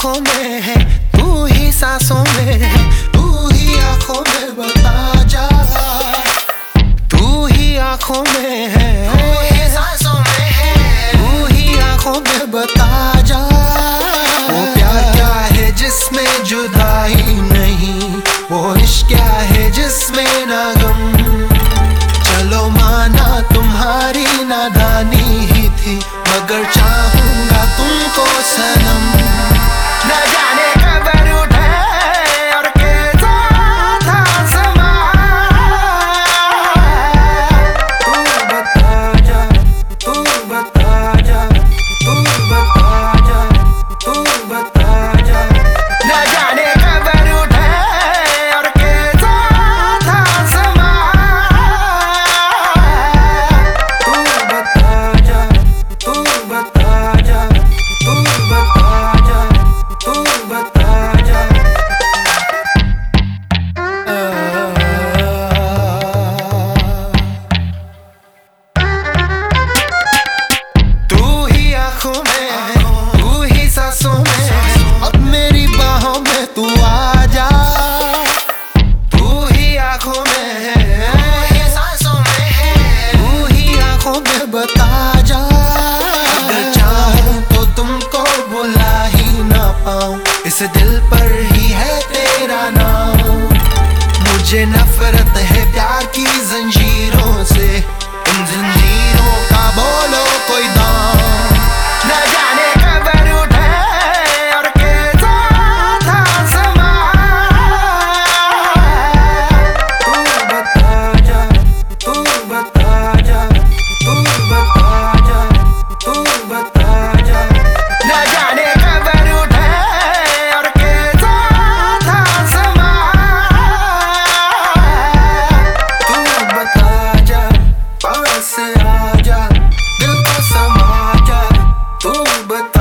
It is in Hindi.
आँखों में है तू ही सांसों में है तू ही आँखों में बता जा। तू ही आँखों में है तू ही है। तू ही आँखों में बता जा। वो है जिसमें जुदाई नहीं? वो इश्क है जिसमें ना चलो माना तुम्हारी नादानी ही थी मगर चाहूँगा तुमको सनम। 나가네 दिल पर ही है तेरा नाम। मुझे नफरत है प्यार की जंजीरों से। Ooh, but